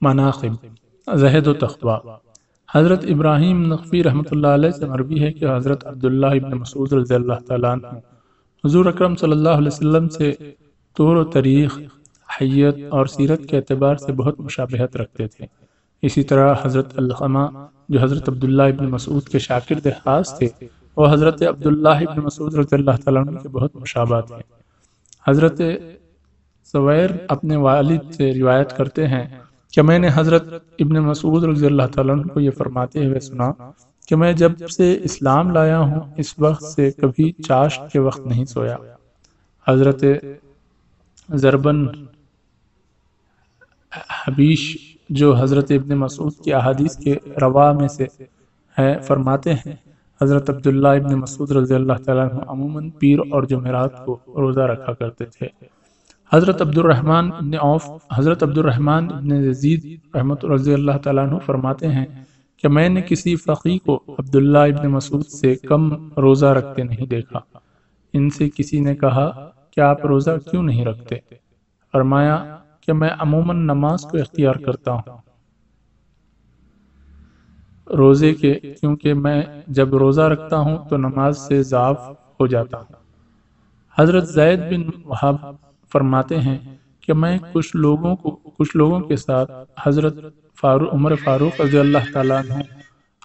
مناقب، زہد و تخبہ حضرت ابراہیم نقفی رحمۃ اللہ علیہ سے مربی ہے کہ حضرت عبداللہ ابن مسعود رضی اللہ تعالیٰ عنہ، حضور اکرم صلی اللہ علیہ وسلم سے طور و تاریخ حیت اور سیرت کے اعتبار سے بہت مشابہت رکھتے تھے۔ اسی طرح حضرت الخمہ جو حضرت عبداللہ ابن مسعود کے شاکر خاص تھے، وہ حضرت عبداللہ ابن مسعود رضی اللہ تعالیٰ عنہ کے بہت مشابہ تھے حضرت سویر اپنے والد سے روایت کرتے ہیں کہ میں نے حضرت ابن مسعود رضی اللہ تعالیٰ عنہ کو یہ فرماتے ہوئے سنا کہ میں جب سے اسلام لایا ہوں، اس وقت سے کبھی چاش کے وقت نہیں سویا۔ حضرت زربن حبیش جو حضرت ابن مسعود کی احادیث کے روا میں سے ہے، فرماتے ہیں، حضرت عبداللہ ابن مسعود رضی اللہ تعالیٰ عنہ عموماً پیر اور جمعرات کو روزہ رکھا کرتے تھے۔ حضرت عبد الرحمن ابن عوف، حضرت عبد الرحمن ابن یزید رحمت رضی اللہ تعالیٰ عنہ فرماتے ہیں کہ میں نے کسی فقی کو عبداللہ ابن مسعود سے کم روزہ رکھتے نہیں دیکھا۔ ان سے کسی نے کہا کہ آپ روزہ کیوں نہیں رکھتے؟ فرمایا، کہ میں عموماً نماز کو اختیار کرتا ہوں۔ روزے کے، کیونکہ میں جب روزہ رکھتا ہوں تو نماز سے ضعف ہو جاتا۔ ہوں حضرت زید بن وحب فرماتے ہیں کہ میں کچھ لوگوں کو کچھ لوگوں کے ساتھ حضرت فاروق عمر فاروق رضی اللہ تعالیٰ عنہ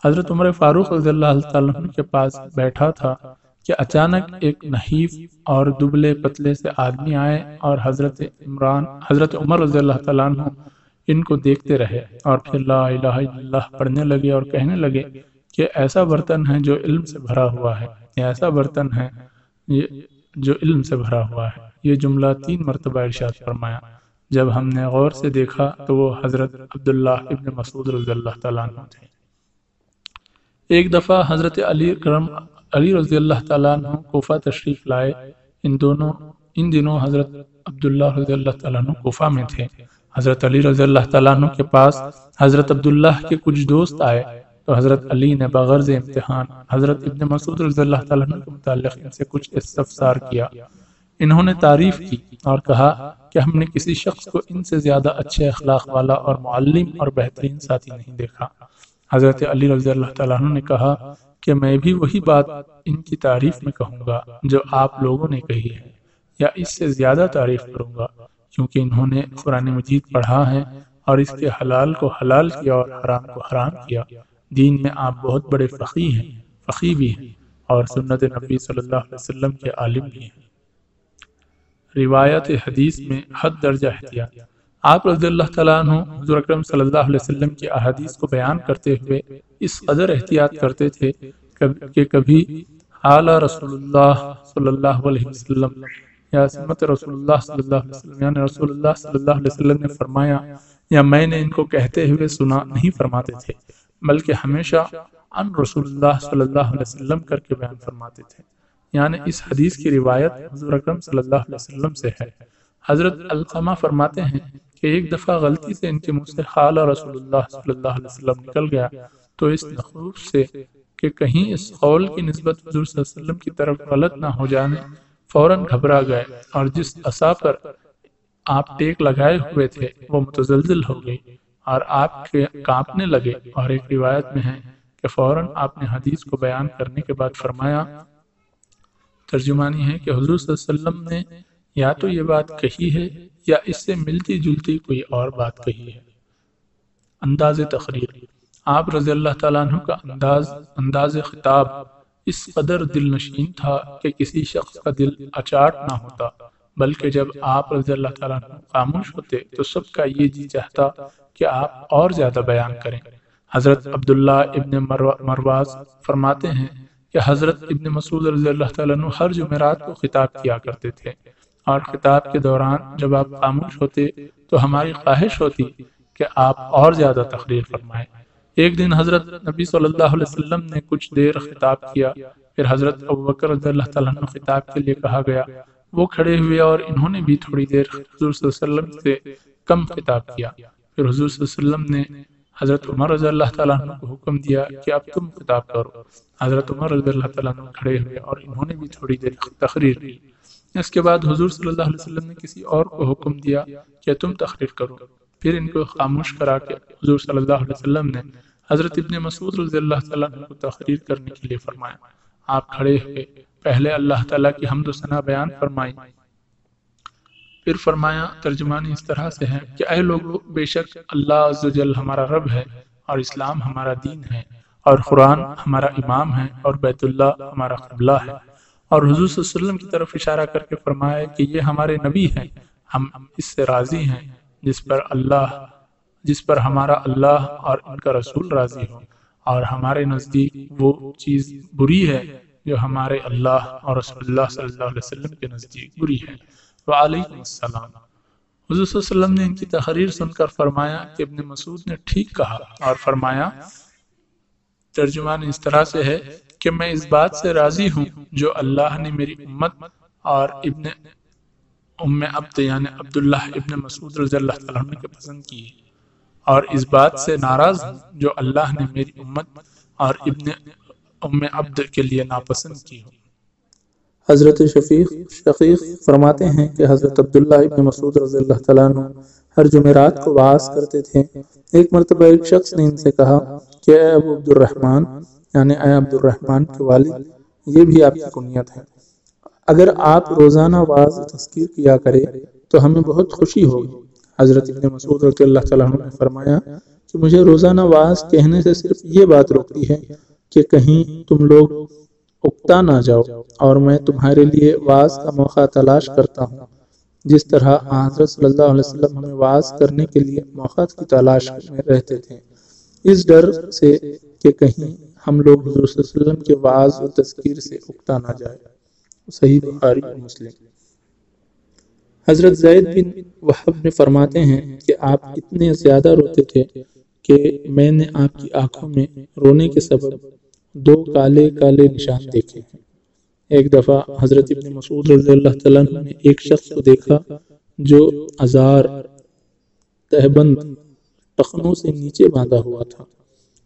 حضرت عمر فاروق رضی اللہ تعالیٰ عنہ کے پاس بیٹھا تھا کہ اچانک ایک نحیف اور دبلے پتلے سے آدمی آئے اور حضرت عمران حضرت عمر رضی اللہ تعالیٰ عنہ ان کو دیکھتے رہے اور پھر لا الہ الا اللہ پڑھنے لگے اور کہنے لگے کہ ایسا برتن ہے جو علم سے بھرا ہوا ہے۔ ایسا برتن ہے جو علم سے بھرا ہوا ہے۔ یہ جملہ تین مرتبہ ارشاد فرمایا۔ جب ہم نے غور سے دیکھا تو وہ حضرت عبداللہ ابن مسعود رضی اللہ تعالیٰ عنہ تھے۔ ایک دفعہ حضرت علی کرم علی رضی اللہ تعالیٰ عنہ کوفہ تشریف لائے۔ ان دونوں، ان دنوں حضرت عبداللہ رضی اللہ تعالیٰ عنہ کوفہ میں تھے۔ حضرت علی رضی اللہ تعالیٰ عنہ کے پاس حضرت عبداللہ کے کچھ دوست آئے۔ تو حضرت علی نے بغرض امتحان حضرت ابن مسعود رضی اللہ تعالیٰ عنہ کے متعلق ان سے کچھ استفسار کیا۔ انہوں نے تعریف کی اور کہا کہ ہم نے کسی شخص کو ان سے زیادہ اچھے اخلاق والا اور معلم اور بہترین ساتھی نہیں دیکھا۔ حضرت علی رضی اللہ تعالیٰ نے کہا کہ میں بھی وہی بات ان کی تعریف میں کہوں گا جو آپ لوگوں نے کہی ہے، یا اس سے زیادہ تعریف کروں گا، کیونکہ انہوں نے قرآن مجید پڑھا ہے اور اس کے حلال کو حلال کیا اور حرام کو حرام کیا۔ دین میں آپ بہت بڑے فقی ہیں فقی بھی ہیں اور سنت نبی صلی اللہ علیہ وسلم کے عالم بھی ہیں۔ روایت حدیث میں حد درجہ احتیاط آپ رضی اللہ تعالیٰ عنہ حضور اکرم صلی اللہ علیہ وسلم کی احادیث کو بیان کرتے ہوئے اس قدر احتیاط کرتے تھے کہ کبھی اعلیٰ رسول اللہ صلی اللہ علیہ وسلم یا سمت رسول اللہ صلی اللہ علیہ وسلم یعنی رسول اللہ صلی اللہ علیہ وسلم نے فرمایا، یا میں نے ان کو کہتے ہوئے سنا نہیں فرماتے تھے، بلکہ ہمیشہ ان رسول اللہ صلی اللہ علیہ وسلم کر کے بیان فرماتے تھے۔ یعنی اس حدیث کی روایت حضور اکرم صلی اللہ علیہ وسلم سے ہے۔ حضرت القمہ فرماتے ہیں کہ ایک دفعہ غلطی سے ان کے منہ سے خالہ رسول اللہ صلی اللہ علیہ وسلم نکل گیا تو اس نخوف سے کہ کہیں اس قول کی نسبت حضور صلی اللہ علیہ وسلم کی طرف غلط نہ ہو جانے، فوراً گھبرا گئے اور جس عصا پر آپ ٹیک لگائے ہوئے تھے وہ متزلزل ہو گئی اور آپ کے کانپنے لگے اور ایک روایت میں ہے کہ فوراً آپ نے حدیث کو بیان کرنے کے بعد فرمایا ترجمانی ہے کہ حضور صلی اللہ علیہ وسلم نے یا تو یہ بات کہی ہے یا اس سے ملتی جلتی کوئی اور بات کہی ہے۔ انداز تقریر۔ آپ رضی اللہ تعالیٰ عنہ کا انداز انداز خطاب۔ اس قدر دل نشین تھا کہ کسی شخص کا دل اچاٹ نہ ہوتا، بلکہ جب آپ رضی اللہ تعالیٰ عنہ خاموش ہوتے تو سب کا یہ جی چاہتا کہ آپ اور زیادہ بیان کریں۔ حضرت عبداللہ ابن مرواز فرماتے ہیں کہ حضرت ابن مسعود رضی اللہ تعالیٰ عنہ ہر جمعرات کو خطاب کیا کرتے تھے۔ اور خطاب کے دوران جب آپ خاموش ہوتے تو ہماری خواہش ہوتی کہ آپ اور زیادہ تقریر فرمائیں۔ ایک دن حضرت نبی صلی اللہ علیہ وسلم نے کچھ دیر خطاب کیا۔ پھر حضرت ابوبکر رضی اللہ تعالیٰ عنہ خطاب کے لیے کہا گیا۔ وہ کھڑے ہوئے اور انہوں نے بھی تھوڑی دیر حضور صلی اللہ علیہ وسلم سے کم خطاب کیا۔ پھر حضور صلی اللہ علیہ وسلم نے حضرت عمر رضی اللہ تعالیٰ عنہ کو حکم دیا کہ اب تم خطاب کرو۔ حضرت عمر رضی اللہ تعالیٰ عنہ کھڑے ہوئے اور انہوں نے بھی تھوڑی دیر تقریر کی۔ اس کے بعد حضور صلی اللہ علیہ وسلم نے کسی اور کو حکم دیا کہ تم تقریر کرو۔ پھر ان کو خاموش کرا کے حضور صلی اللہ علیہ وسلم نے حضرت ابن مسعود رضی اللہ تعالیٰ عنہ کو تقریر کرنے کے لیے فرمایا۔ آپ کھڑے ہوئے، پہلے اللہ تعالیٰ کی حمد و ثنا بیان فرمائی۔ پھر فرمایا، ترجمانی اس طرح سے ہے کہ اے لوگو بے شک اللہ عز و جل ہمارا رب ہے اور اسلام ہمارا دین ہے اور قرآن ہمارا امام ہے اور بیت اللہ ہمارا قبلہ ہے۔ اور حضور صلی اللہ علیہ وسلم کی طرف اشارہ کر کے فرمایا کہ یہ ہمارے نبی ہیں، ہم اس سے راضی ہیں جس پر اللہ، جس پر ہمارا اللہ اور ان کا رسول راضی ہو۔ اور ہمارے نزدیک وہ چیز بری ہے جو ہمارے اللہ اور رسول اللہ صلی اللہ علیہ وسلم کے نزدیک بری ہے۔ وعلیکم السلام۔ حضور صلی اللہ علیہ وسلم نے ان کی تحریر سن کر فرمایا کہ ابن مسعود نے ٹھیک کہا اور فرمایا، ترجمان اس طرح سے ہے کہ میں اس بات سے راضی ہوں جو اللہ نے میری امت اور ابن ام عبد یعنی عبداللہ ابن مسعود رضی اللہ تعالیٰ عنہ کے پسند کی ہے اور اس بات سے ناراض ہوں جو اللہ نے میری امت اور ابن ام عبد کے لیے ناپسند کی ہو۔ حضرت شفیق شقیق فرماتے ہیں کہ حضرت عبداللہ ابن مسعود رضی اللہ تعالیٰ عنہ ہر جمعرات کو باعث کرتے تھے۔ ایک مرتبہ ایک شخص نے ان سے کہا کہ اے ابو عبد الرحمن یعنی اے عبد الرحمن کے والد، یہ بھی آپ کی کنیت ہے۔ اگر آپ روزانہ واضح تذکیر کیا کرے تو ہمیں بہت خوشی ہوگی۔ حضرت ابن مسعود رضی اللہ تعالیٰ عنہ نے فرمایا کہ مجھے روزانہ واض کہنے سے صرف یہ بات روکتی ہے کہ کہیں تم لوگ اکتا نہ جاؤ اور میں تمہارے لیے واض کا موقع تلاش کرتا ہوں۔ جس طرح حضرت صلی اللہ علیہ وسلم ہمیں واض کرنے کے لیے موقع کی تلاش میں رہتے تھے۔ اس ڈر سے کہ کہیں ہم لوگ حضور صلی اللہ علیہ وسلم کے واض و تذکیر سے اکتا نہ جائے صحیح بخاری مسلم۔ حضرت زید بن وحب نے فرماتے ہیں کہ آپ اتنے زیادہ روتے تھے کہ میں نے آپ کی آنکھوں میں رونے کے سبب دو کالے کالے نشان دیکھے۔ ایک دفعہ حضرت ابن مسعود رضی اللہ تعالیٰ نے ایک شخص کو دیکھا جو ازار تہبند ٹخنوں سے نیچے باندھا ہوا تھا۔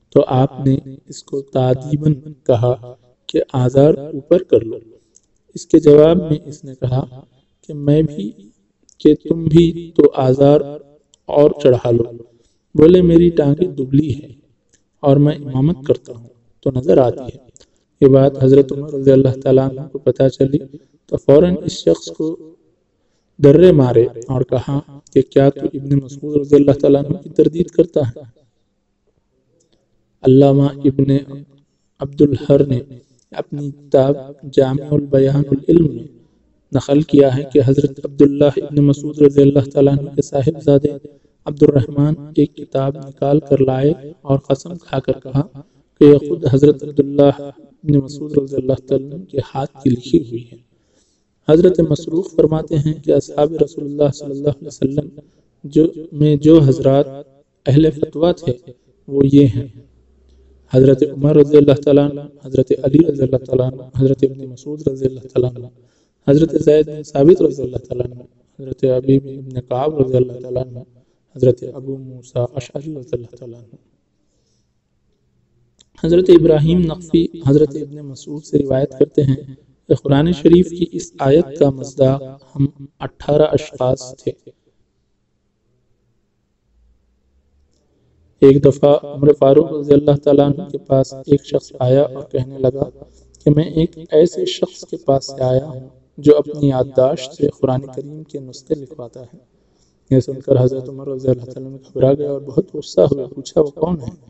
تو آپ نے اس کو تعدیباً کہا کہ آزار اوپر کر لو۔ اس کے جواب میں اس نے کہا کہ میں بھی، کہ تم بھی تو آزار اور چڑھا لو۔ بولے، میری ٹانگیں دبلی ہے اور میں امامت کرتا ہوں۔ تو نظر آتی ہے۔ یہ بات حضرت عمر رضی اللہ تعالیٰ عنہ کو پتہ چلی تو فوراً اس شخص کو درے مارے اور کہا کہ کیا تو ابن مسعود رضی اللہ تعالیٰ عنہ کی تردید کرتا ہے؟ علامہ ابن عبد الحر نے اپنی کتاب جامع البیان العلم میں نقل کیا ہے کہ حضرت عبداللہ ابن مسعود رضی اللہ تعالیٰ عنہ کے صاحب زادے عبد الرحمن ایک کتاب نکال کر لائے اور قسم کھا کر کہا کہ خود حضرت عبداللہ ابن مسعود رضی اللہ تعالیٰ کے ہاتھ کی لکھی ہوئی ہے حضرت مسروخ فرماتے ہیں کہ اصحاب رسول اللہ صلی اللہ علیہ وسلم جو میں جو حضرات اہل فتوہ تھے وہ یہ ہیں۔ حضرت عمر رضی اللہ تعالیٰ حضرت علی رضی اللہ تعالیٰ حضرت ابن مسعود رضی اللہ تعالیٰ حضرت زید بن ثابت رضی اللہ تعالیٰ حضرت عبی بن قعب رضی اللہ تعالیٰ حضرت ابو موسیٰ اشعری رضی اللہ تعالیٰ حضرت ابراہیم نقفی حضرت ابن مسعود سے روایت کرتے ہیں کہ قرآن شریف کی اس آیت کا مصداق ہم اٹھارہ اشخاص تھے۔ ایک دفعہ عمر فاروق رضی اللہ تعالیٰ عنہ کے پاس ایک شخص آیا اور کہنے لگا کہ میں ایک ایسے شخص کے پاس سے آیا ہوں جو اپنی یادداشت سے قرآن کریم کے نسخے لکھواتا ہے۔ یہ سن کر حضرت عمر رضی اللہ تعالیٰ عنہ گھبرا گیا اور بہت غصہ ہوا پوچھا، وہ کون ہے؟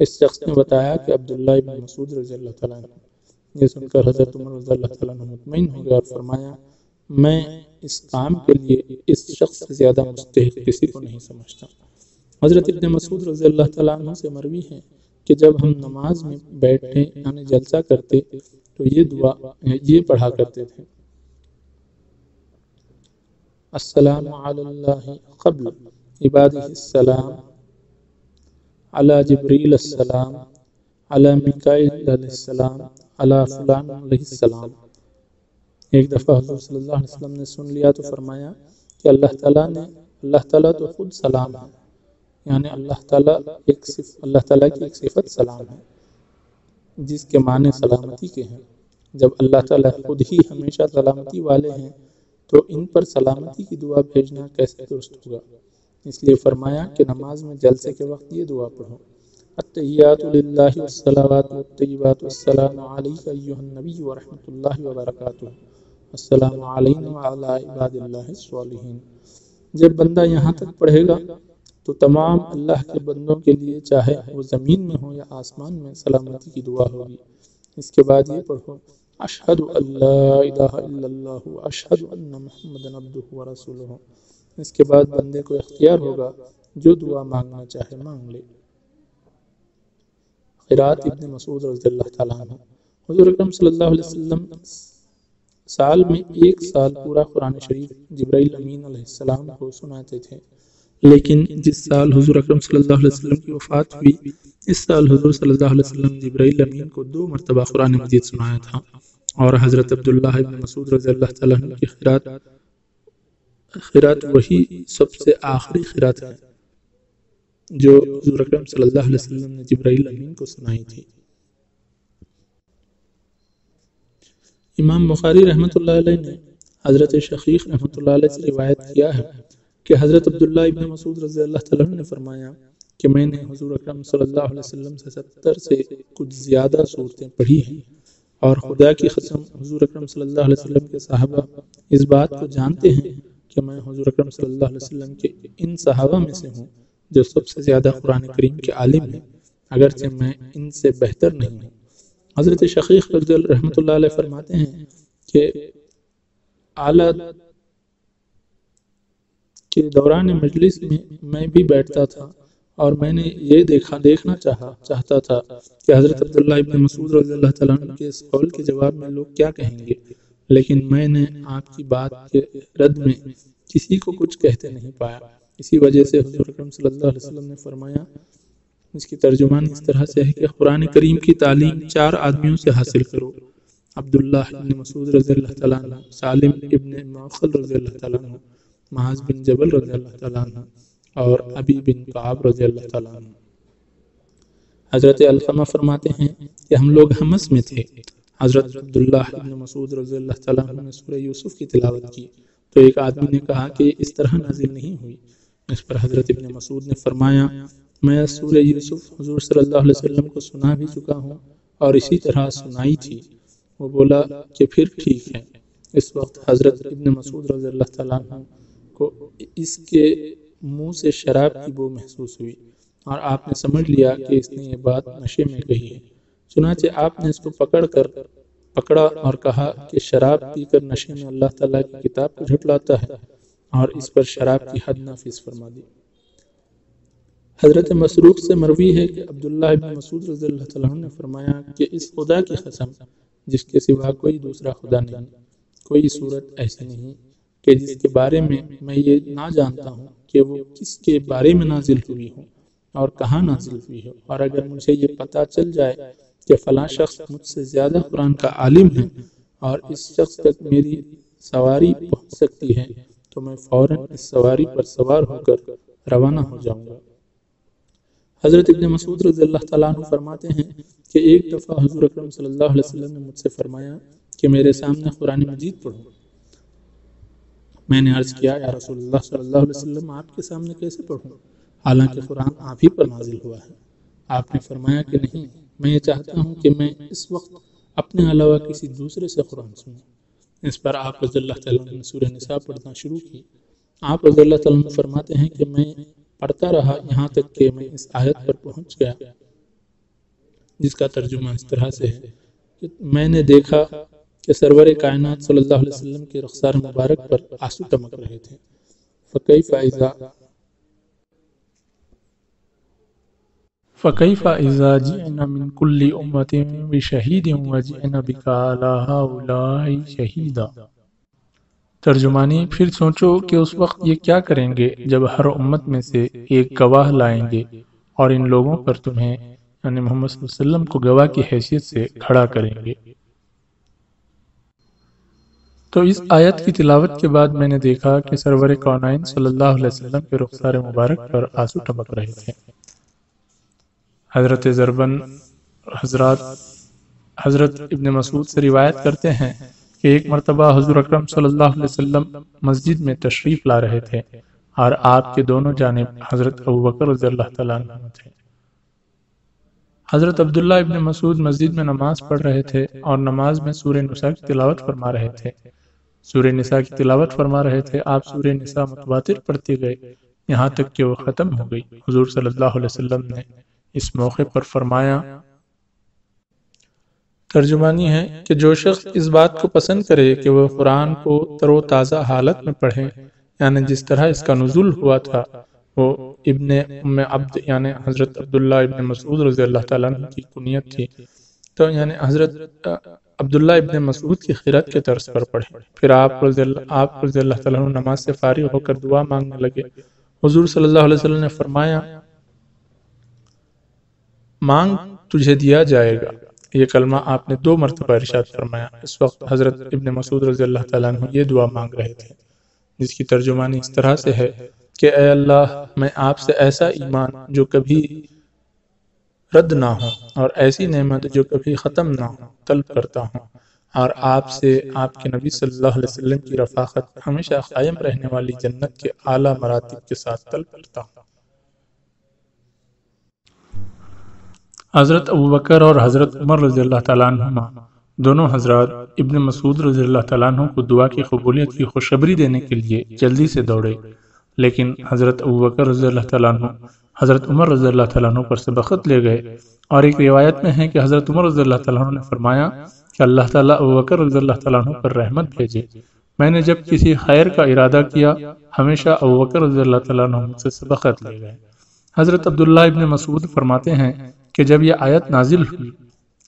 اس شخص نے بتایا کہ عبداللہ ابن مسعود رضی اللہ تعالیٰ عنہ یہ سن کر حضرت عمر رضی اللہ تعالیٰ عنہ مطمئن ہو گیا اور فرمایا، میں اس کام کے لیے اس شخص سے زیادہ مستحق کسی کو نہیں سمجھتا۔ حضرت ابن مسعود رضی اللہ تعالیٰ عنہ سے مروی ہے کہ جب ہم نماز میں بیٹھے یعنی جلسہ کرتے، تو یہ دعا، یہ پڑھا کرتے تھے۔ السلام علی اللہ قبل عبادہ السلام۔ علی جبریل السلام، علی مکائل علیہ السلام، علی فلان علیہ السلام۔ ایک دفعہ حضور صلی اللہ علیہ وسلم نے سن لیا تو فرمایا کہ اللہ تعالیٰ نے، اللہ تعالیٰ تو خود سلام ہے۔ یعنی اللہ تعالیٰ ایک صف، اللہ تعالیٰ کی ایک صفت سلام ہے، جس کے معنی سلامتی کے ہیں۔ جب اللہ تعالیٰ خود ہی ہمیشہ سلامتی والے ہیں تو ان پر سلامتی کی دعا بھیجنا کیسے درست ہوگا؟ اس لیے فرمایا کہ نماز میں جلسے کے وقت یہ دعا پڑھو۔ التحیات للہ والصلاوات والطیبات والسلام علیک ایوہ النبی ورحمت اللہ وبرکاتہ۔ السلام علینا وعلا عباد اللہ الصالحین۔ جب بندہ یہاں تک پڑھے گا تو تمام اللہ کے بندوں کے لیے چاہے وہ زمین میں ہو یا آسمان میں سلامتی کی دعا ہوگی۔ اس کے بعد یہ پڑھو، اشہد اللہ الہ الا اللہ اشہد ان محمد عبدہ ورسولہ اس کے بعد بندے کو اختیار ہوگا، جو دعا مانگنا چاہے مانگ لے۔ قرات ابن مسعود رضی اللہ تعالیٰ عنہ۔ حضور اکرم صلی اللہ علیہ وسلم سال میں ایک سال پورا قرآن شریف جبرائیل امین علیہ السلام کو سناتے تھے۔ لیکن جس سال حضور اکرم صلی اللہ علیہ وسلم کی وفات ہوئی، اس سال حضور صلی اللہ علیہ وسلم جبرائیل امین کو دو مرتبہ قرآن مجید سنایا تھا۔ اور حضرت عبداللہ ابن مسعود رضی اللہ تعالیٰ عنہ کی خیرات خیرات وہی سب سے آخری خیرات ہے، جو حضور اکرم صلی اللہ علیہ وسلم نے جبرائیل امین کو سنائی تھی۔ امام بخاری رحمۃ اللہ علیہ نے حضرت شقیق رحمۃ اللہ علیہ سے روایت کیا ہے کہ حضرت عبداللہ ابن مسعود رضی اللہ تعالیٰ نے فرمایا کہ میں نے حضور اکرم صلی اللہ علیہ وسلم سے ستر سے کچھ زیادہ صورتیں پڑھی ہیں اور خدا کی قسم حضور اکرم صلی اللہ علیہ وسلم کے صحابہ اس بات کو جانتے ہیں کہ میں حضور اکرم صلی اللہ علیہ وسلم کے ان صحابہ میں سے ہوں، جو سب سے زیادہ قرآن کریم کے عالم ہیں، اگرچہ میں ان سے بہتر نہیں ہوں۔ حضرت شقیق رضی اللہ رحمۃ اللہ علیہ فرماتے ہیں کہ اعلیٰ کے دوران مجلس میں میں بھی بیٹھتا تھا اور میں نے یہ دیکھا، دیکھنا چاہا، چاہتا تھا کہ حضرت عبداللہ ابن مسعود رضی اللہ تعالیٰ عنہ کے اس قول کے جواب میں لوگ کیا کہیں گے۔ لیکن میں نے آپ کی بات کے رد میں کسی کو کچھ کہتے نہیں پایا۔ اسی وجہ سے حضور اکرم صلی اللہ علیہ وسلم نے فرمایا، اس کی ترجمان اس طرح سے ہے کہ قرآن کریم کی تعلیم چار آدمیوں سے حاصل کرو۔ عبداللہ ابن مسعود رضی اللہ تعالیٰ عنہ، سالم ابن موخل رضی اللہ تعالیٰ عنہ، معاذ بن جبل رضی اللہ تعالیٰ عنہ اور ابی بن قعب رضی اللہ تعالیٰ عنہ۔ حضرت القمہ فرماتے ہیں کہ ہم لوگ حمس میں تھے۔ حضرت عبداللہ ابن مسعود رضی اللہ تعالیٰ عنہ نے سورہ یوسف کی تلاوت کی۔ تو ایک آدمی نے کہا کہ اس طرح نازل نہیں ہوئی۔ اس پر حضرت ابن مسعود نے فرمایا، میں سورہ یوسف حضور صلی اللہ علیہ وسلم کو سنا بھی چکا ہوں اور اسی طرح سنائی تھی۔ وہ بولا کہ پھر ٹھیک ہے۔ اس وقت حضرت ابن مسعود رضی اللہ تعالیٰ عنہ کو اس کے منہ سے شراب کی بو محسوس ہوئی اور آپ نے سمجھ لیا کہ اس نے یہ بات نشے میں کہی ہے۔ چنانچہ آپ نے اس کو پکڑ کر پکڑا اور کہا کہ شراب پی کر نشے میں اللہ تعالیٰ کی کتاب کو جھٹلاتا ہے اور اس پر شراب کی حد نافذ فرما دی۔ حضرت مسروق سے مروی ہے کہ عبداللہ ابن مسعود رضی اللہ تعالیٰ نے فرمایا کہ اس خدا کی قسم جس کے سوا کوئی دوسرا خدا نہیں، کوئی صورت ایسی نہیں کہ جس کے بارے میں میں یہ نہ جانتا ہوں کہ وہ کس کے بارے میں نازل ہوئی ہو اور کہاں نازل ہوئی ہو۔ اور اگر مجھے یہ پتہ چل جائے کہ فلاں شخص مجھ سے زیادہ قرآن کا عالم ہے اور اس شخص تک میری سواری پہنچ سکتی ہے، تو میں فوراً اس سواری پر سوار ہو کر روانہ ہو جاؤں گا۔ حضرت ابن مسعود رضی اللہ تعالیٰ عنہ فرماتے ہیں کہ ایک دفعہ حضور اکرم صلی اللہ علیہ وسلم نے مجھ سے فرمایا کہ میرے سامنے قرآن مجید پڑھو۔ میں نے عرض کیا، یا رسول اللہ صلی اللہ علیہ وسلم، آپ کے سامنے کیسے پڑھوں؟ حالانکہ قرآن آپ ہی پر نازل ہوا ہے۔ آپ نے فرمایا کہ نہیں میں یہ چاہتا ہوں کہ میں اس وقت اپنے علاوہ کسی دوسرے سے قرآن سنوں۔ اس پر آپ رضی اللہ تعالیٰ نے سورہ نساء پڑھنا شروع کی۔ آپ رضی اللہ تعالیٰ فرماتے ہیں کہ میں پڑھتا رہا یہاں تک کہ میں اس آیت پر پہنچ گیا۔ جس کا ترجمہ اس طرح سے ہے کہ میں نے دیکھا کہ سرور کائنات صلی اللہ علیہ وسلم کے رخسار مبارک پر آنسو ٹمک رہے تھے۔ فقیف اذا فكيف إذا جئنا من كل أمة بشهيد وجئنا بك على هؤلاء شهيدا۔ ترجمانی، پھر سوچو کہ اس وقت یہ کیا کریں گے جب ہر امت میں سے ایک گواہ لائیں گے اور ان لوگوں پر تمہیں یعنی محمد صلی اللہ علیہ وسلم کو گواہ کی حیثیت سے کھڑا کریں گے۔ تو اس آیت کی تلاوت کے بعد میں نے دیکھا کہ سرور کونائن صلی اللہ علیہ وسلم کے رخسار مبارک پر آنسو ٹمک رہے تھے۔ حضرت زربن حضرات حضرت ابن مسعود سے روایت کرتے ہیں کہ ایک مرتبہ حضور اکرم صلی اللہ علیہ وسلم مسجد میں تشریف لا رہے تھے اور آپ کے دونوں جانب حضرت ابو بکر رضی اللہ تعالیٰ عنہ تھے۔ حضرت عبداللہ ابن مسعود مسجد میں نماز پڑھ رہے تھے اور نماز میں سورہ نساء کی تلاوت فرما رہے تھے۔ سورہ نساء کی تلاوت فرما رہے تھے، آپ سورہ نساء متواتر پڑھتے گئے، یہاں تک کہ وہ ختم ہو گئی۔ حضور صلی اللہ علیہ وسلم نے اس موقع پر فرمایا ترجمانی ہے کہ جو شخص اس بات کو پسند کرے کہ وہ قرآن کو تر و تازہ حالت میں پڑھے یعنی جس طرح اس کا نزول ہوا تھا وہ ابن ام عبد یعنی حضرت عبداللہ ابن مسعود رضی اللہ تعالیٰ عنہ کی کنیت تھی۔ تو یعنی حضرت عبداللہ ابن مسعود کی خیرت کے طرز پر پڑھے۔ پھر آپ رضی اللہ, آپ رضی اللہ تعالیٰ عنہ نماز سے فارغ ہو کر دعا مانگنے لگے۔ حضور صلی اللہ علیہ وسلم نے فرمایا مانگ تجھے دیا جائے گا۔ یہ کلمہ آپ نے دو مرتبہ ارشاد فرمایا۔ اس وقت حضرت ابن مسعود رضی اللہ تعالیٰ عنہ یہ دعا مانگ رہے تھے، جس کی ترجمانی اس طرح سے ہے کہ اے اللہ، میں آپ سے ایسا ایمان جو کبھی رد نہ ہو اور ایسی نعمت جو کبھی ختم نہ ہو طلب کرتا ہوں۔ اور آپ سے آپ کے نبی صلی اللہ علیہ وسلم کی رفاقت ہمیشہ قائم رہنے والی جنت کے اعلیٰ مراتب کے ساتھ طلب کرتا ہوں۔ حضرت ابوبکر اور حضرت عمر رضی اللہ تعالیٰ عنہ دونوں حضرات ابن مسعود رضی اللہ تعالیٰ عنہ کو دعا کی قبولیت کی خوشبری دینے کے لیے جلدی سے دوڑے۔ لیکن حضرت ابوبکر رضی اللہ تعالیٰ عنہ، حضرت عمر رضی اللہ تعالیٰ عنہ پر سے بخت لے گئے۔ اور ایک روایت میں ہے کہ حضرت عمر رضی اللہ تعالیٰ عنہ نے فرمایا کہ اللہ تعالیٰ ابوبکر رضی اللہ تعالیٰ عنہ پر رحمت بھیجے۔ میں نے جب کسی خیر کا ارادہ کیا، ہمیشہ ابوبکر رضی اللہ تعالیٰ عنہ مجھ سے بخت لے گئے۔ حضرت عبداللہ ابن مسعود فرماتے ہیں کہ جب یہ آیت نازل ہوئی،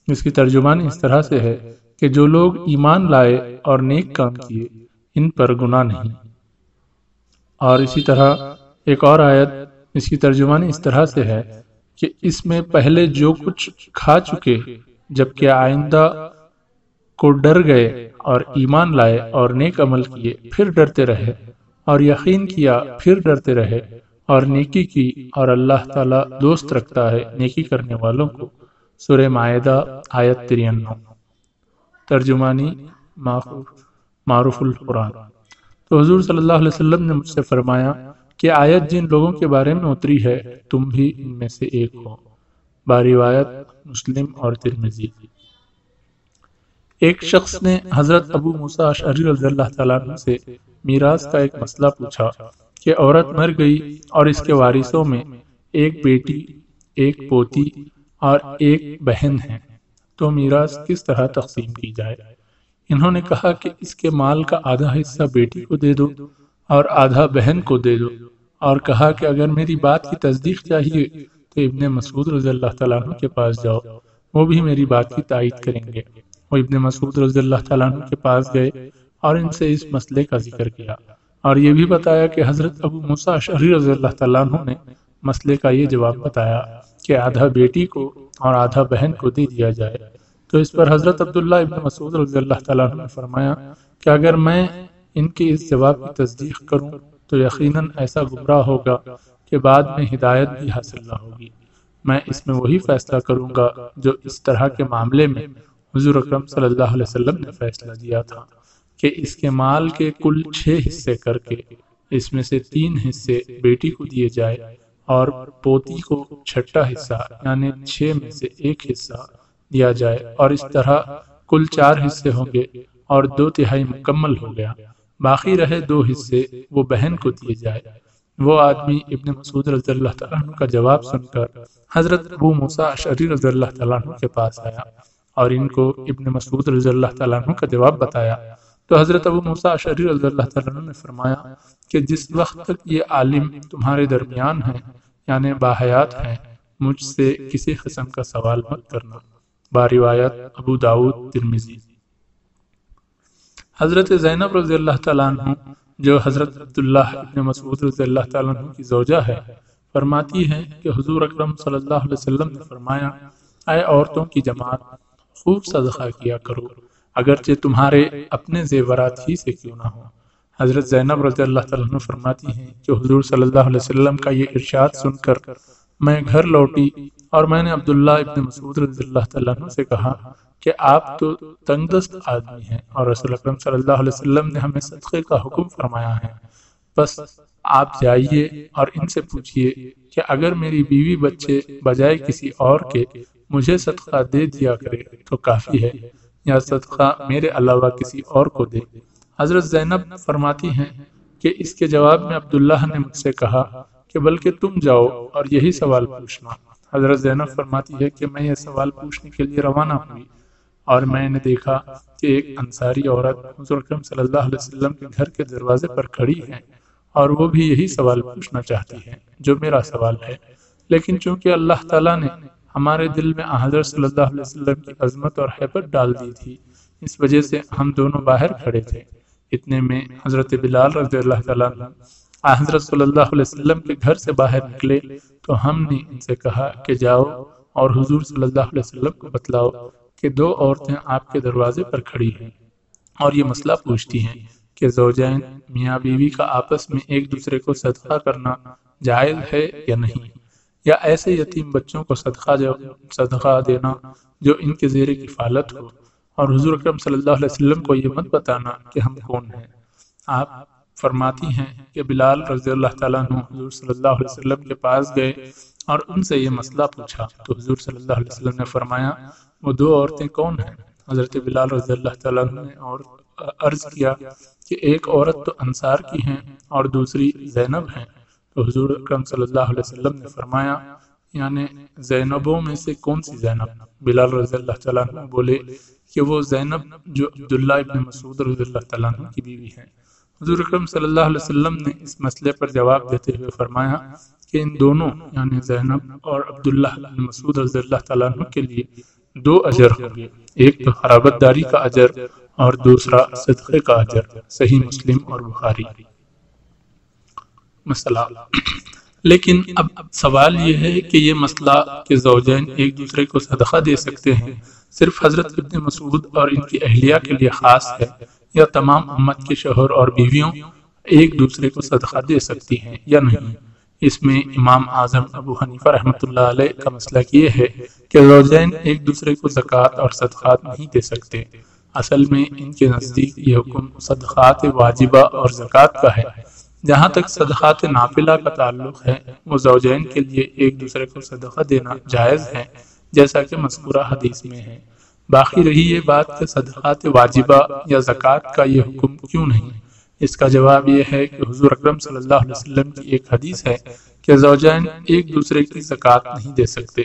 اس کی ترجمانی اس طرح سے ہے کہ جو لوگ ایمان لائے اور نیک کام کیے، ان پر گناہ نہیں۔ اور اسی طرح ایک اور آیت اس کی ترجمانی اس طرح سے ہے کہ اس میں پہلے جو کچھ کھا چکے، جبکہ آئندہ کو ڈر گئے اور ایمان لائے اور نیک عمل کیے، پھر ڈرتے رہے، اور یقین کیا، پھر ڈرتے رہے۔ اور نیکی کی اور اللہ تعالیٰ دوست رکھتا ہے نیکی کرنے والوں کو۔ سورہ معاہدہ آیت ترینو ترجمانی معروف القرآن۔ تو حضور صلی اللہ علیہ وسلم نے مجھ سے فرمایا کہ آیت جن لوگوں کے بارے میں اتری ہے، تم بھی ان میں سے ایک ہو۔ باروایت مسلم اور ترمزی ایک شخص نے حضرت ابو موسیٰ اشعری رضی اللہ تعالیٰ سے میراث کا ایک مسئلہ پوچھا۔ کہ عورت مر گئی اور اس کے وارثوں میں ایک بیٹی، ایک پوتی اور ایک بہن ہے تو میراث کس طرح تقسیم کی جائے؟ انہوں نے کہا کہ اس کے مال کا آدھا حصہ بیٹی کو دے دو اور آدھا بہن کو دے دو۔ اور کہا کہ اگر میری بات کی تصدیق چاہیے تو ابن مسعود رضی اللہ تعالیٰ عنہ کے پاس جاؤ، وہ بھی میری بات کی تائید کریں گے۔ وہ ابن مسعود رضی اللہ تعالیٰ عنہ کے پاس گئے اور ان سے اس مسئلے کا ذکر کیا۔ اور یہ بھی بتایا کہ حضرت ابو موسیٰ شہری رضی اللہ تعالیٰ عنہ نے مسئلے کا یہ جواب بتایا کہ آدھا بیٹی کو اور آدھا بہن کو دے دیا جائے۔ تو اس پر حضرت عبداللہ ابن مسعود رضی اللہ تعالیٰ عنہ نے فرمایا کہ اگر میں ان کے اس جواب کی تصدیق کروں تو یقیناً ایسا گمراہ ہوگا کہ بعد میں ہدایت بھی حاصل نہ ہوگی۔ میں اس میں وہی فیصلہ کروں گا جو اس طرح کے معاملے میں حضور اکرم صلی اللہ علیہ وسلم نے فیصلہ دیا تھا۔ کہ اس کے مال کے کل چھ حصے کر کے اس میں سے تین حصے بیٹی کو دیے جائے اور پوتی کو چھٹا حصہ یعنی چھ میں سے ایک حصہ دیا جائے اور اس طرح کل چار حصے ہوں گے اور دو تہائی مکمل ہو گیا۔ باقی رہے دو حصے وہ بہن کو دیے جائے۔ وہ آدمی ابن مسعود رضی اللہ تعالیٰ عنہ کا جواب سن کر حضرت ابو موسیٰ شری رضی اللہ تعالیٰ عنہ کے پاس آیا اور ان کو ابن مسعود رضی اللہ تعالیٰ عنہ کا جواب بتایا۔ تو حضرت ابو موسیٰ شری رضی اللہ تعالیٰ نے فرمایا کہ جس وقت تک یہ عالم تمہارے درمیان ہیں یعنی باحیات ہیں مجھ سے کسی قسم کا سوال مت کرنا۔ باروایت ابو داود ترمیزی حضرت زینب رضی اللہ تعالیٰ عنہ، جو حضرت عبداللہ ابن مسعود رضی اللہ تعالیٰ عنہ کی زوجہ ہے، فرماتی ہے کہ حضور اکرم صلی اللہ علیہ وسلم نے فرمایا، اے عورتوں کی جماعت، خوب صدقہ کیا کرو۔ اگرچہ تمہارے اپنے زیورات ہی سے کیوں نہ ہو۔ حضرت زینب رضی اللہ تعالیٰ عنہ فرماتی ہیں کہ حضور صلی اللہ علیہ وسلم کا یہ ارشاد سن کر میں گھر لوٹی اور میں نے عبداللہ ابن مسعود رضی اللہ تعالیٰ عنہ سے کہا کہ آپ تو تنگ دست آدمی ہیں اور رسول اکرم صلی اللہ علیہ وسلم نے ہمیں صدقے کا حکم فرمایا ہے۔ بس آپ جائیے اور ان سے پوچھئے کہ اگر میری بیوی بچے بجائے کسی اور کے مجھے صدقہ دے دیا کرے تو کافی ہے۔ یا صدقہ میرے علاوہ کسی اور کو دے۔ حضرت زینب فرماتی ہیں کہ اس کے جواب میں عبداللہ نے مجھ سے کہا کہ بلکہ تم جاؤ اور یہی سوال پوچھنا۔ حضرت زینب فرماتی ہے کہ میں یہ سوال پوچھنے کے لیے روانہ ہوئی اور میں نے دیکھا کہ ایک انصاری عورت حضور اکرم صلی اللہ علیہ وسلم کے گھر کے دروازے پر کھڑی ہے اور وہ بھی یہی سوال پوچھنا چاہتی ہے، جو میرا سوال ہے۔ لیکن چونکہ اللہ تعالیٰ نے ہمارے دل میں حضرت صلی اللہ علیہ وسلم کی عظمت اور حیبت ڈال دی تھی۔ اس وجہ سے ہم دونوں باہر کھڑے تھے۔ اتنے میں حضرت بلال رضی اللہ تعالیٰ حضرت صلی اللہ علیہ وسلم کے گھر سے باہر نکلے تو ہم نے ان سے کہا کہ جاؤ اور حضور صلی اللہ علیہ وسلم کو بتلاؤ کہ دو عورتیں آپ کے دروازے پر کھڑی ہیں اور یہ مسئلہ پوچھتی ہیں کہ زوجین میاں بیوی کا آپس میں ایک دوسرے کو صدقہ کرنا جائز ہے یا نہیں۔ یا ایسے یتیم بچوں کو صدقہ جو صدقہ دینا جو ان کے زیر کفالت ہو۔ اور حضور اکرم صلی اللہ علیہ وسلم کو یہ مت بتانا کہ ہم کون ہیں۔ آپ فرماتی ہیں کہ بلال رضی اللہ تعالیٰ عنہ حضور صلی اللہ علیہ وسلم کے پاس گئے اور ان سے یہ مسئلہ پوچھا۔ تو حضور صلی اللہ علیہ وسلم نے فرمایا، وہ دو عورتیں کون ہیں؟ حضرت بلال رضی اللہ تعالیٰ عنہ نے اور عرض کیا کہ ایک عورت تو انصار کی ہیں اور دوسری زینب ہیں۔ تو حضور اکرم صلی اللہ علیہ وسلم نے فرمایا یعنی زینبوں میں سے کون سی زینب؟ بلال رضی اللہ تعالیٰ عنہ بولے کہ وہ زینب جو عبداللہ ابن مسعود رضی اللہ تعالیٰ عنہ کی بیوی ہیں حضور اکرم صلی اللہ علیہ وسلم نے اس مسئلے پر جواب دیتے ہوئے فرمایا کہ ان دونوں یعنی زینب اور عبداللہ بن مسعود رضی اللہ تعالیٰ عنہ کے لیے دو اجر ہوں گے۔ ایک تو حرابت داری کا اجر اور دوسرا صدقے کا اجر۔ صحیح مسلم اور بخاری۔ مسئلہ۔ لیکن اب سوال یہ ہے کہ یہ مسئلہ کہ زوجین ایک دوسرے کو صدقہ دے سکتے ہیں، صرف حضرت ابن مسعود اور ان کی اہلیہ کے لیے خاص ہے، یا تمام امت کے شوہر اور بیویوں ایک دوسرے کو صدقہ دے سکتی ہیں یا نہیں؟ اس میں امام اعظم ابو حنیفہ رحمۃ اللہ علیہ کا مسئلہ یہ ہے کہ روزین ایک دوسرے کو زکوٰۃ اور صدقات نہیں دے سکتے۔ اصل میں ان کے نزدیک یہ حکم صدقات واجبہ اور زکوٰۃ کا ہے۔ جہاں تک صدقات نافلہ کا تعلق ہے وہ زوجین کے لیے ایک دوسرے کو صدقہ دینا جائز ہے، جیسا کہ مذکورہ حدیث میں ہے۔ باقی رہی یہ بات کہ صدقات واجبہ یا زکوٰۃ کا یہ حکم کیوں نہیں؟ اس کا جواب یہ ہے کہ حضور اکرم صلی اللہ علیہ وسلم کی ایک حدیث ہے کہ زوجین ایک دوسرے کی زکوٰۃ نہیں دے سکتے۔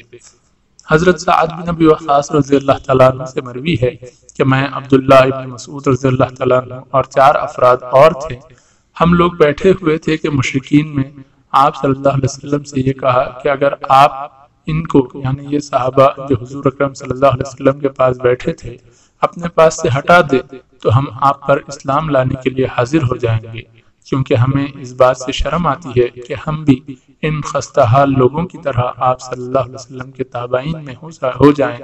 حضرت سعد بن نبی وقاص رضی اللہ تعالیٰ عنہ سے مروی ہے کہ میں عبداللہ ابن مسعود رضی اللہ تعالیٰ عنہ اور چار افراد اور تھے۔ ہم لوگ بیٹھے ہوئے تھے کہ مشرقین میں آپ صلی اللہ علیہ وسلم سے یہ کہا کہ اگر آپ ان کو یعنی یہ صحابہ جو حضور اکرم صلی اللہ علیہ وسلم کے پاس بیٹھے تھے، اپنے پاس سے ہٹا دے تو ہم آپ پر اسلام لانے کے لیے حاضر ہو جائیں گے۔ کیونکہ ہمیں اس بات سے شرم آتی ہے کہ ہم بھی ان خستہ حال لوگوں کی طرح آپ صلی اللہ علیہ وسلم کے تابعین میں ہو جائیں۔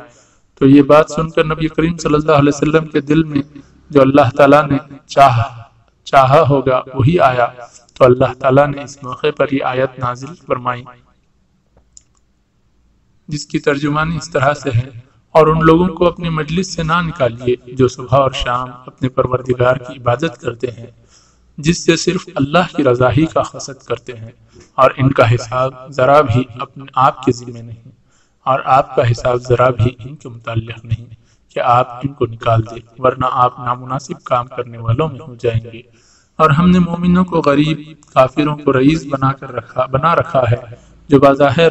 تو یہ بات سن کر نبی کریم صلی اللہ علیہ وسلم کے دل میں جو اللہ تعالیٰ نے چاہا چاہا ہوگا، وہی آیا۔ تو اللہ تعالیٰ نے اس موقع پر یہ آیت نازل فرمائی۔ جس کی ترجمانی اس طرح سے ہے اور ان لوگوں کو اپنی مجلس سے نہ نکالیے جو صبح اور شام اپنے پروردگار کی عبادت کرتے ہیں، جس سے صرف اللہ کی رضا ہی کا خصد کرتے ہیں۔ اور ان کا حساب ذرا بھی اپنے آپ کے ذمہ نہیں، اور آپ کا حساب ذرا بھی ان کے متعلق نہیں۔ کہ آپ ان کو نکال دیں ورنہ آپ نامناسب کام کرنے والوں میں ہو جائیں گے۔ اور ہم نے مومنوں کو غریب، کافروں کو رئیس بنا کر رکھا، بنا رکھا ہے۔ جو بظاہر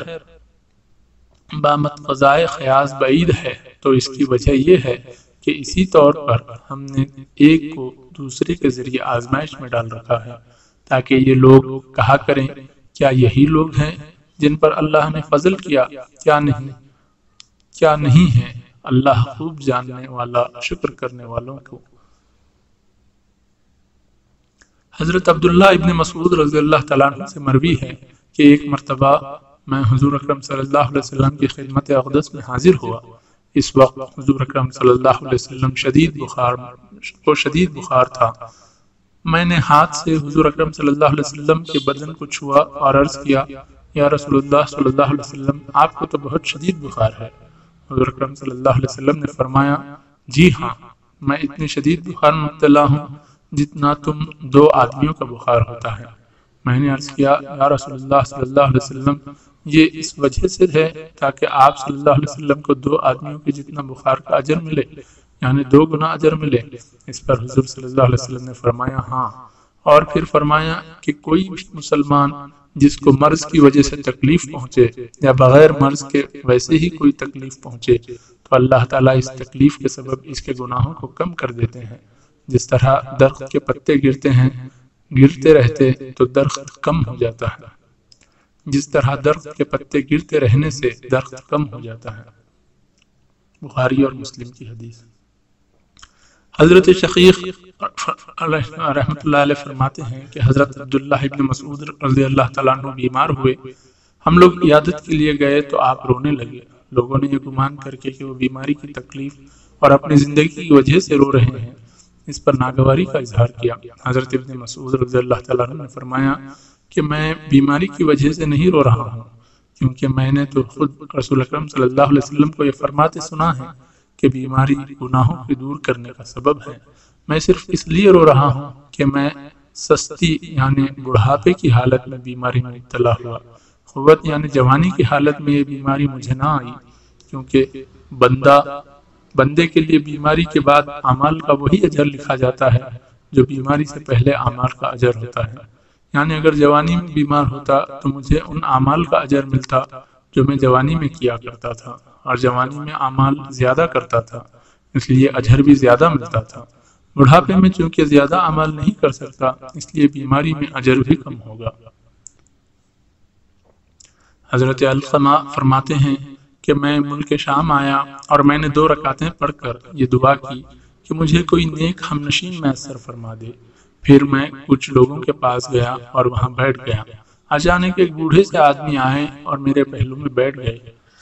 بامت فضائے خیاض بعید ہے، تو اس کی وجہ یہ ہے کہ اسی طور پر ہم نے ایک کو دوسرے کے ذریعے آزمائش میں ڈال رکھا ہے۔ تاکہ یہ لوگ کہا کریں، کیا یہی لوگ ہیں جن پر اللہ نے فضل کیا؟ کیا نہیں؟ کیا نہیں ہے اللہ خوب جاننے والا، شکر کرنے والوں کو۔ حضرت عبداللہ ابن مسعود رضی اللہ تعالیٰ عنہ سے مروی ہے کہ ایک مرتبہ میں حضور اکرم صلی اللہ علیہ وسلم کی خدمت اقدس میں حاضر ہوا۔ اس وقت حضور اکرم صلی اللہ علیہ وسلم شدید بخار کو شدید بخار تھا۔ میں نے ہاتھ سے حضور اکرم صلی اللہ علیہ وسلم کے بدن کو چھوا اور عرض کیا، یا رسول اللہ صلی اللہ علیہ وسلم، آپ کو تو بہت شدید بخار ہے۔ حضور اکرم صلی اللہ علیہ وسلم نے فرمایا جی ہاں میں اتنی شدید بخار مبتلا ہوں جتنا تم دو آدمیوں کا بخار ہوتا ہے۔ میں نے عرض کیا، یا رسول اللہ صلی اللہ علیہ وسلم، یہ اس وجہ سے ہے تاکہ آپ صلی اللہ علیہ وسلم کو دو آدمیوں کے جتنا بخار کا اجر ملے یعنی دو گنا اجر ملے۔ اس پر حضور صلی اللہ علیہ وسلم نے فرمایا ہاں۔ اور پھر فرمایا کہ کوئی مسلمان جس کو مرض کی وجہ سے تکلیف پہنچے یا بغیر مرض کے ویسے ہی کوئی تکلیف پہنچے، تو اللہ تعالیٰ اس تکلیف کے سبب اس کے گناہوں کو کم کر دیتے ہیں۔ جس طرح درخت کے پتے گرتے ہیں، گرتے رہتے تو درخت کم ہو جاتا ہے۔ جس طرح درخت کے پتے گرتے رہنے سے درخت کم ہو جاتا ہے۔ بخاری اور مسلم کی حدیث۔ حضرت شقیق رحمۃ اللہ علیہ فرماتے ہیں کہ حضرت عبداللہ ابن مسعود رضی اللہ تعالیٰ عنہ بیمار ہوئے۔ ہم لوگ عیادت کے لیے گئے تو آپ رونے لگے۔ لوگوں نے یہ گمان کر کے کہ وہ بیماری کی تکلیف اور اپنی زندگی کی وجہ سے رو رہے ہیں۔ اس پر ناگواری کا اظہار کیا۔ حضرت ابن مسعود رضی اللہ تعالیٰ عنہ نے فرمایا کہ میں بیماری کی وجہ سے نہیں رو رہا ہوں، کیونکہ میں نے تو خود رسول اکرم صلی اللہ علیہ وسلم کو یہ فرماتے سنا ہے کہ بیماری گناہوں کی دور کرنے کا سبب ہے۔ میں صرف اس لیے رو رہا ہوں کہ میں سستی یعنی بڑھاپے کی حالت میں بیماری میں مبتلا ہوا۔ قوت یعنی جوانی کی حالت میں یہ بیماری مجھے نہ آئی، کیونکہ بندہ، بندے کے لیے بیماری کے بعد اعمال کا وہی اجر لکھا جاتا ہے جو بیماری سے پہلے اعمال کا اجر ہوتا ہے۔ یعنی اگر جوانی میں بیمار ہوتا تو مجھے ان اعمال کا اجر ملتا جو میں جوانی میں کیا کرتا تھا اور جوانی میں اعمال زیادہ کرتا تھا، اس لیے اجر بھی زیادہ ملتا تھا۔ بڑھاپے میں چونکہ زیادہ عمل نہیں کر سکتا، اس لیے بیماری میں اجر بھی کم ہوگا۔ حضرت القمہ فرماتے ہیں کہ میں ملک شام آیا اور میں نے دو رکعتیں پڑھ کر یہ دعا کی کہ مجھے کوئی نیک ہم نشین میسر فرما دے۔ پھر میں کچھ لوگوں کے پاس گیا اور وہاں بیٹھ گیا۔ اچانک ایک بوڑھے سے آدمی آئے اور میرے پہلو میں بیٹھ گئے۔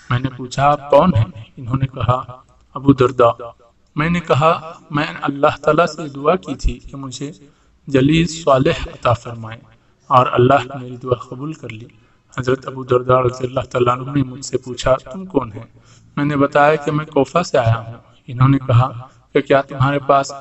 میں نے پوچھا، آپ کون ہیں؟ انہوں نے کہا، ابو دردا۔ میں نے کہا، میں اللہ تعالیٰ سے دعا کی تھی کہ مجھے جلیل صالح عطا فرمائے اور اللہ نے میری دعا قبول کر لی۔ حضرت ابو دردا رضی اللہ تعالیٰ عنہ نے مجھ سے پوچھا، تم کون ہیں؟ میں نے بتایا کہ میں کوفہ سے آیا ہوں۔ انہوں نے کہا کہ کیا تمہارے پاس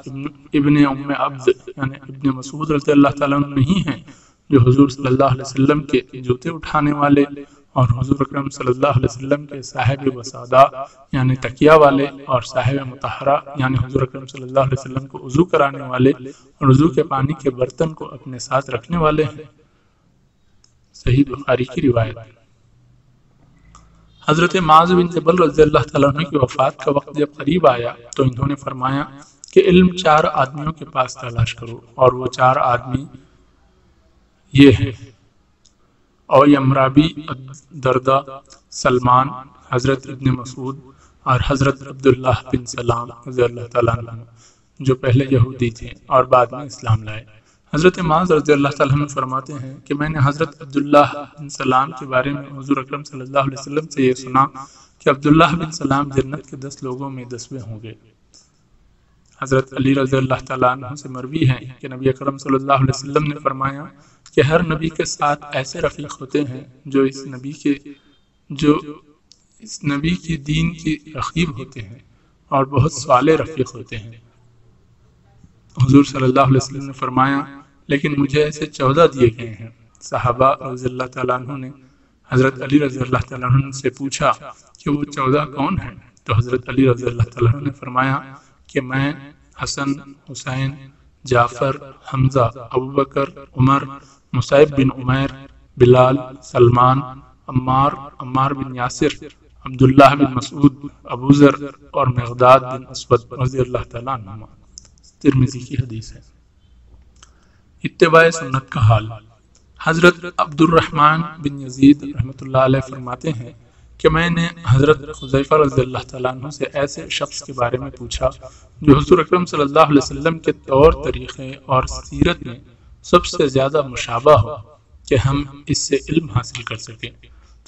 ابن ام عبد یعنی ابن مسعود رضی اللہ تعالیٰ عنہ نہیں ہیں جو حضور صلی اللہ علیہ وسلم کے جوتے اٹھانے والے اور حضور اکرم صلی اللہ علیہ وسلم کے صاحب وسادہ یعنی تکیہ والے اور صاحب متحرہ یعنی حضور اکرم صلی اللہ علیہ وسلم کو عضو کرانے والے اور عضو کے پانی کے برتن کو اپنے ساتھ رکھنے والے۔ ہیں صحیح بخاری کی روایت۔ حضرت معاذ بن جبل رضی اللہ تعالیٰ عنہ کی وفات کا وقت جب قریب آیا، تو انہوں نے فرمایا کہ علم چار آدمیوں کے پاس تلاش کرو اور وہ چار آدمی یہ ہیں۔ او یمرابی دردہ سلمان حضرت ابن مسعود اور حضرت عبداللہ بن سلام رضی اللہ تعالیٰ عنہ جو پہلے یہودی تھے اور بعد میں اسلام لائے۔ حضرت معاذ رضی اللہ تعالیٰ عنہ فرماتے ہیں کہ میں نے حضرت عبداللہ بن سلام کے بارے میں حضور اکرم صلی اللہ علیہ وسلم سے یہ سنا کہ عبداللہ بن سلام جنت کے دس لوگوں میں دسویں ہوں گے۔ حضرت علی رضی اللہ تعالیٰ عنہ سے مروی ہے کہ نبی اکرم صلی اللہ علیہ وسلم نے فرمایا کہ ہر نبی کے ساتھ ایسے رفیق ہوتے ہیں جو اس نبی کے جو اس نبی کی دین کی رقیب ہوتے ہیں اور بہت سوالے رفیق ہوتے ہیں۔ حضور صلی اللہ علیہ وسلم نے فرمایا، لیکن مجھے ایسے چودہ دیے گئے ہیں۔ صحابہ رضی اللہ تعالیٰ عنہ نے حضرت علی رضی اللہ تعالیٰ عنہ سے پوچھا کہ وہ چودہ کون ہیں؟ تو حضرت علی رضی اللہ تعالیٰ عنہ نے فرمایا کہ میں حسن، حسین، جعفر، حمزہ، ابوبکر، عمر، مصعب بن عمیر، بلال، سلمان، عمار عمار بن یاسر، عبداللہ بن مسعود ابو ذر اور مغداد بن اسود رضی اللہ تعالیٰ عنہ ترمیزی کی حدیث ہے۔ اتباع سنت کا حال۔ حضرت عبد الرحمن بن یزید رحمۃ اللہ علیہ فرماتے ہیں کہ میں نے حضرت خضیفہ رضی اللہ تعالیٰ عنہ سے ایسے شخص کے بارے میں پوچھا جو حضور اکرم صلی اللہ علیہ وسلم کے طور طریقے اور سیرت میں سب سے زیادہ مشابہ ہو کہ ہم اس سے علم حاصل کر سکیں۔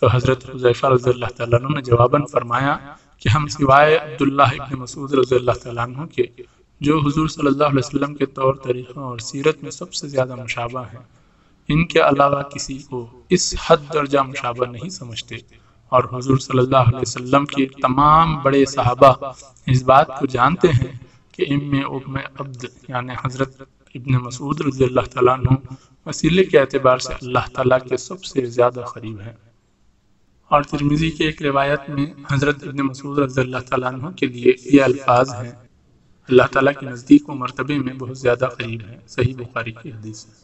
تو حضرت حضیفہ رضی اللہ تعالیٰ عنہ نے جواباً فرمایا کہ ہم سوائے عبداللہ ابن مسعود رضی اللہ تعالیٰ عنہ کے جو حضور صلی اللہ علیہ وسلم کے طور طریقوں اور سیرت میں سب سے زیادہ مشابہ ہیں، ان کے علاوہ کسی کو اس حد درجہ مشابہ نہیں سمجھتے۔ اور حضور صلی اللہ علیہ وسلم کے تمام بڑے صحابہ اس بات کو جانتے ہیں کہ ام ام عبد یعنی حضرت ابن مسعود رضی اللہ تعالیٰ عنہ وسیلے کے اعتبار سے اللہ تعالیٰ کے سب سے زیادہ قریب ہیں۔ اور ترمیزی کے ایک روایت میں حضرت ابن مسعود رضی اللہ تعالیٰ عنہ کے لیے یہ الفاظ ہیں۔ اللہ تعالیٰ کے نزدیک و مرتبے میں بہت زیادہ قریب ہے صحیح بخاری کی حدیث ہے۔